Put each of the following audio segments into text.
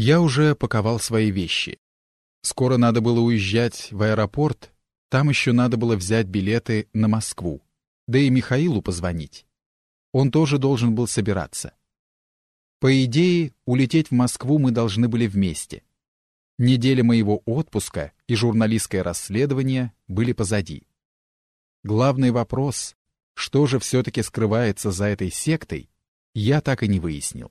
Я уже паковал свои вещи. Скоро надо было уезжать в аэропорт, там еще надо было взять билеты на Москву, да и Михаилу позвонить. Он тоже должен был собираться. По идее, улететь в Москву мы должны были вместе. Неделя моего отпуска и журналистское расследование были позади. Главный вопрос, что же все-таки скрывается за этой сектой, я так и не выяснил.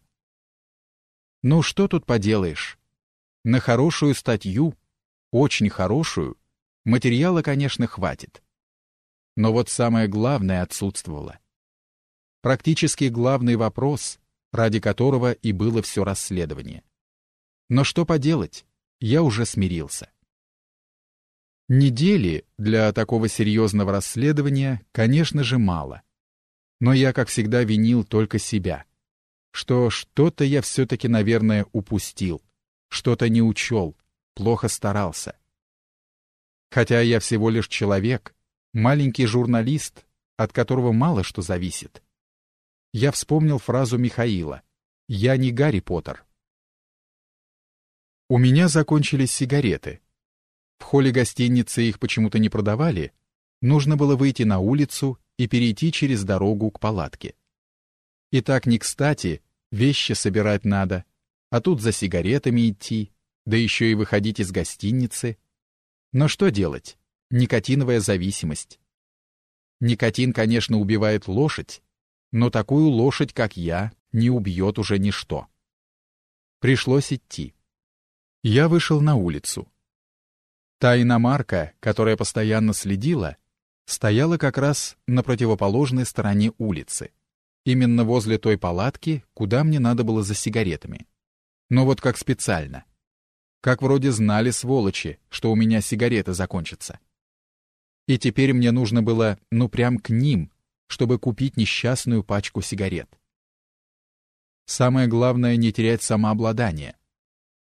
Ну что тут поделаешь? На хорошую статью, очень хорошую, материала, конечно, хватит. Но вот самое главное отсутствовало. Практически главный вопрос, ради которого и было все расследование. Но что поделать, я уже смирился. Недели для такого серьезного расследования, конечно же, мало. Но я, как всегда, винил только себя. Что что-то я все-таки, наверное, упустил, что-то не учел, плохо старался. Хотя я всего лишь человек, маленький журналист, от которого мало что зависит. Я вспомнил фразу Михаила «Я не Гарри Поттер». У меня закончились сигареты, в холле гостиницы их почему-то не продавали. Нужно было выйти на улицу и перейти через дорогу к палатке. И так не кстати, вещи собирать надо, а тут за сигаретами идти, да еще и выходить из гостиницы. Но что делать? Никотиновая зависимость. Никотин, конечно, убивает лошадь, но такую лошадь, как я, не убьет уже ничто. Пришлось идти. Я вышел на улицу. Та иномарка, которая постоянно следила, стояла как раз на противоположной стороне улицы, именно возле той палатки, куда мне надо было за сигаретами. Но вот как специально. Как вроде знали сволочи, что у меня сигареты закончатся. И теперь мне нужно было, ну прям к ним, чтобы купить несчастную пачку сигарет. Самое главное — не терять самообладание.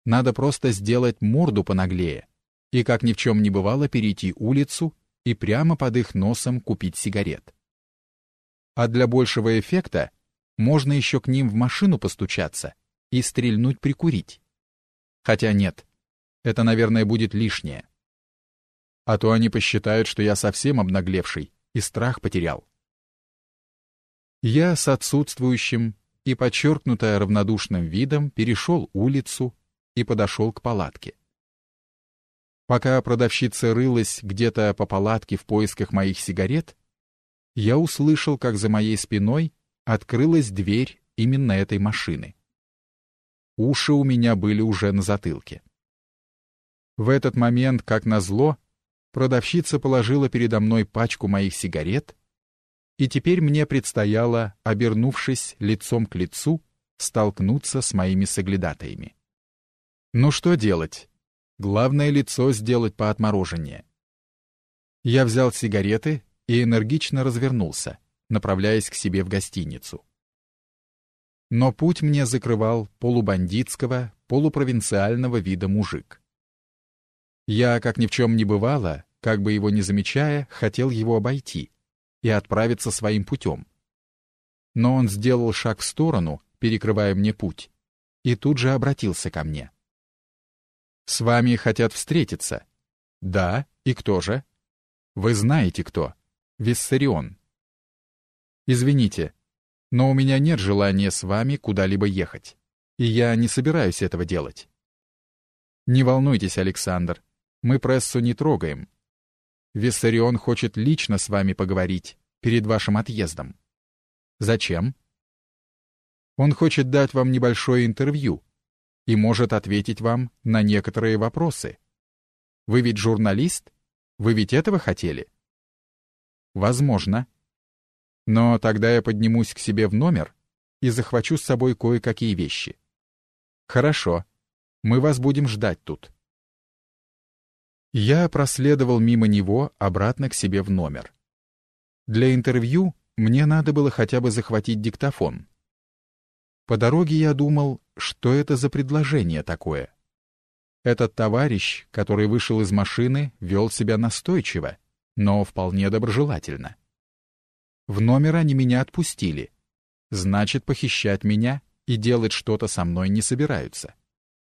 Надо просто сделать морду понаглее — и, как ни в чем не бывало, перейти улицу и прямо под их носом купить сигарет. А для большего эффекта можно еще к ним в машину постучаться и стрельнуть прикурить. Хотя нет, это, наверное, будет лишнее. А то они посчитают, что я совсем обнаглевший и страх потерял. Я с отсутствующим и подчеркнуто равнодушным видом перешел улицу и подошел к палатке. Пока продавщица рылась где-то по палатке в поисках моих сигарет, я услышал, как за моей спиной открылась дверь именно этой машины. Уши у меня были уже на затылке. В этот момент, как назло, продавщица положила передо мной пачку моих сигарет, и теперь мне предстояло, обернувшись лицом к лицу, столкнуться с моими соглядатаями. Ну что делать? Главное лицо сделать по отмороженнее. Я взял сигареты и энергично развернулся, направляясь к себе в гостиницу. Но путь мне закрывал полубандитского, полупровинциального вида мужик. Я, как ни в чем не бывало, как бы его не замечая, хотел его обойти и отправиться своим путем. Но он сделал шаг в сторону, перекрывая мне путь, и тут же обратился ко мне. С вами хотят встретиться. Да, и кто же? Вы знаете кто. Виссарион. Извините, но у меня нет желания с вами куда-либо ехать, и я не собираюсь этого делать. Не волнуйтесь, Александр, мы прессу не трогаем. Виссарион хочет лично с вами поговорить перед вашим отъездом. Зачем? Он хочет дать вам небольшое интервью, и может ответить вам на некоторые вопросы. Вы ведь журналист? Вы ведь этого хотели? Возможно. Но тогда я поднимусь к себе в номер и захвачу с собой кое-какие вещи. Хорошо. Мы вас будем ждать тут. Я проследовал мимо него обратно к себе в номер. Для интервью мне надо было хотя бы захватить диктофон. По дороге я думал, что это за предложение такое. Этот товарищ, который вышел из машины, вел себя настойчиво, но вполне доброжелательно. В номер они меня отпустили. Значит, похищать меня и делать что-то со мной не собираются.